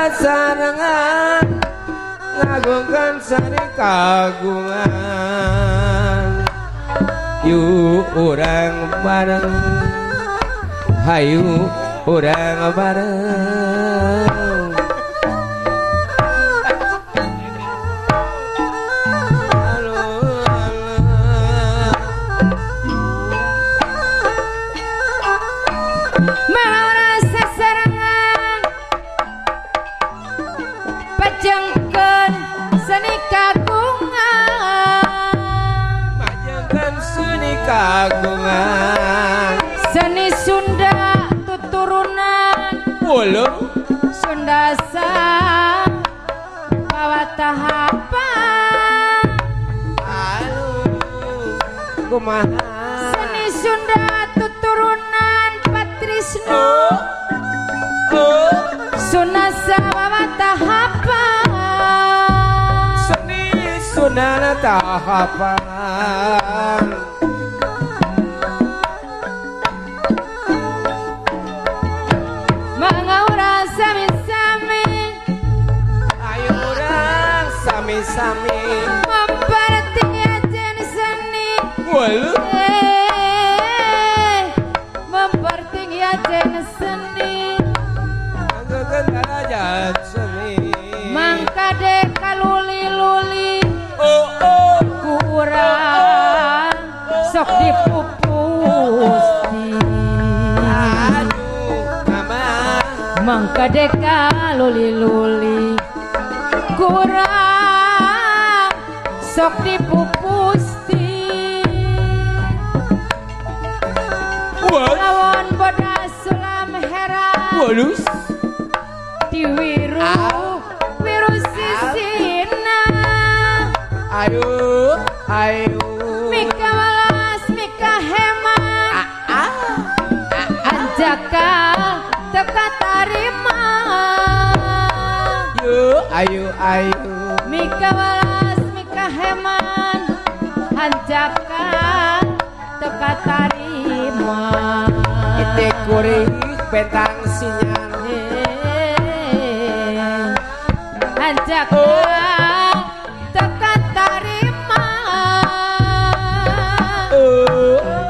sasarangan ngagungkan sari kagungan. Yuk orang bareng hayu orang bareng. Kagungan. Seni Sunda tuturunan Walau Sunda sang bawa tahapan Aduh Kumaha? Seni Sunda tuturunan Patrisno. Oh. Oh. Sunasa bawa tahapan Seni sunana tahapan Walau Eh, Mempertinggi ajen seni. Darajat seni Mangkade kaluli-luli Oh oh. Kurang Sok dipupusti. Aduh Mama. Mangkade kaluli-luli Kurang Sok dipupusti Walau Diwiru Wiru sisina. Ayo Ayo. Mika walas Mika hemat Anjaka Teka tarima Ayo Ayo Ayo. Mika walas Mika heman Anjaka Teka tarima Ite kuring Bentang sinyal Anjaka Teka tarima.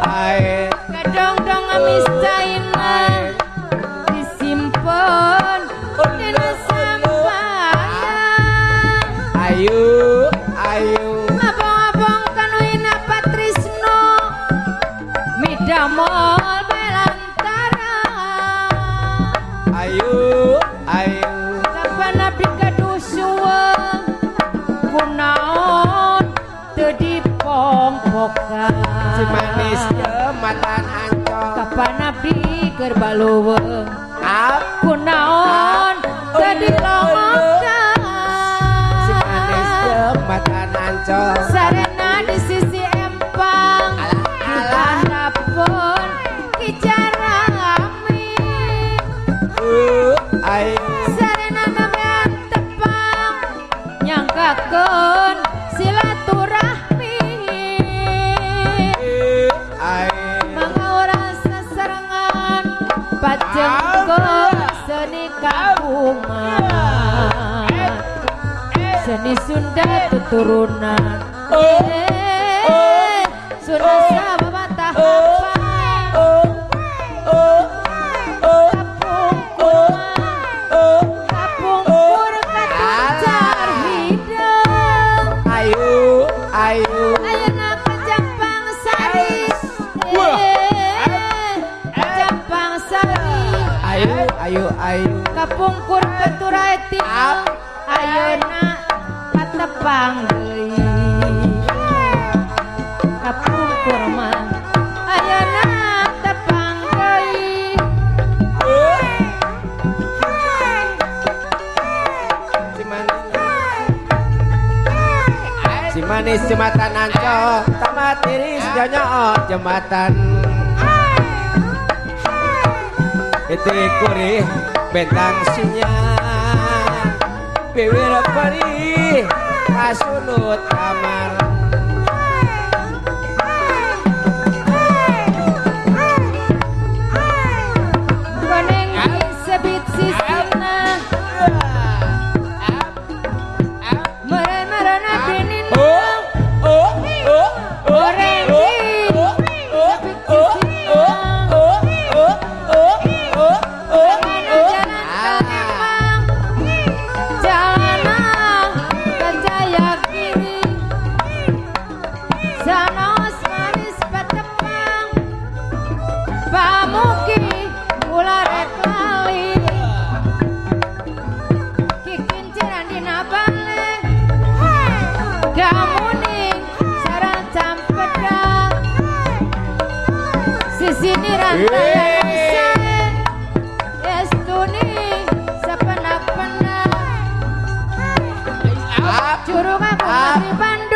Ayo Kedong-dong amis caina disimpan dina sampayang Ayo Ayo. Abang-abang kanuina patrisno. Midamol Si manis. Jembatan ancol. Kapan nabi keur baluweung Ap. Kunaon teu dilongokan Si manis jembatan ancol. Sarena di sisi empang. Alah, pun kijarami Uh Ayo sarena gamean tepang. Nyangkakeun silaturahmi seni Sunda tuturunan Oh, eh Sunda Oh Oh Oh kapungkur Oh kapungkur Ayo Ayo. Kejampang sari Ayo Ayo Patepang deui. Kapungkur mah ayeuna tepang deui. Si manis. Si manis jembatan ancol Tamat tiris jonyo jembatan. Itu kurih bentang sinyal. Bibir perih Kasunut kamar guru ngapunten pripun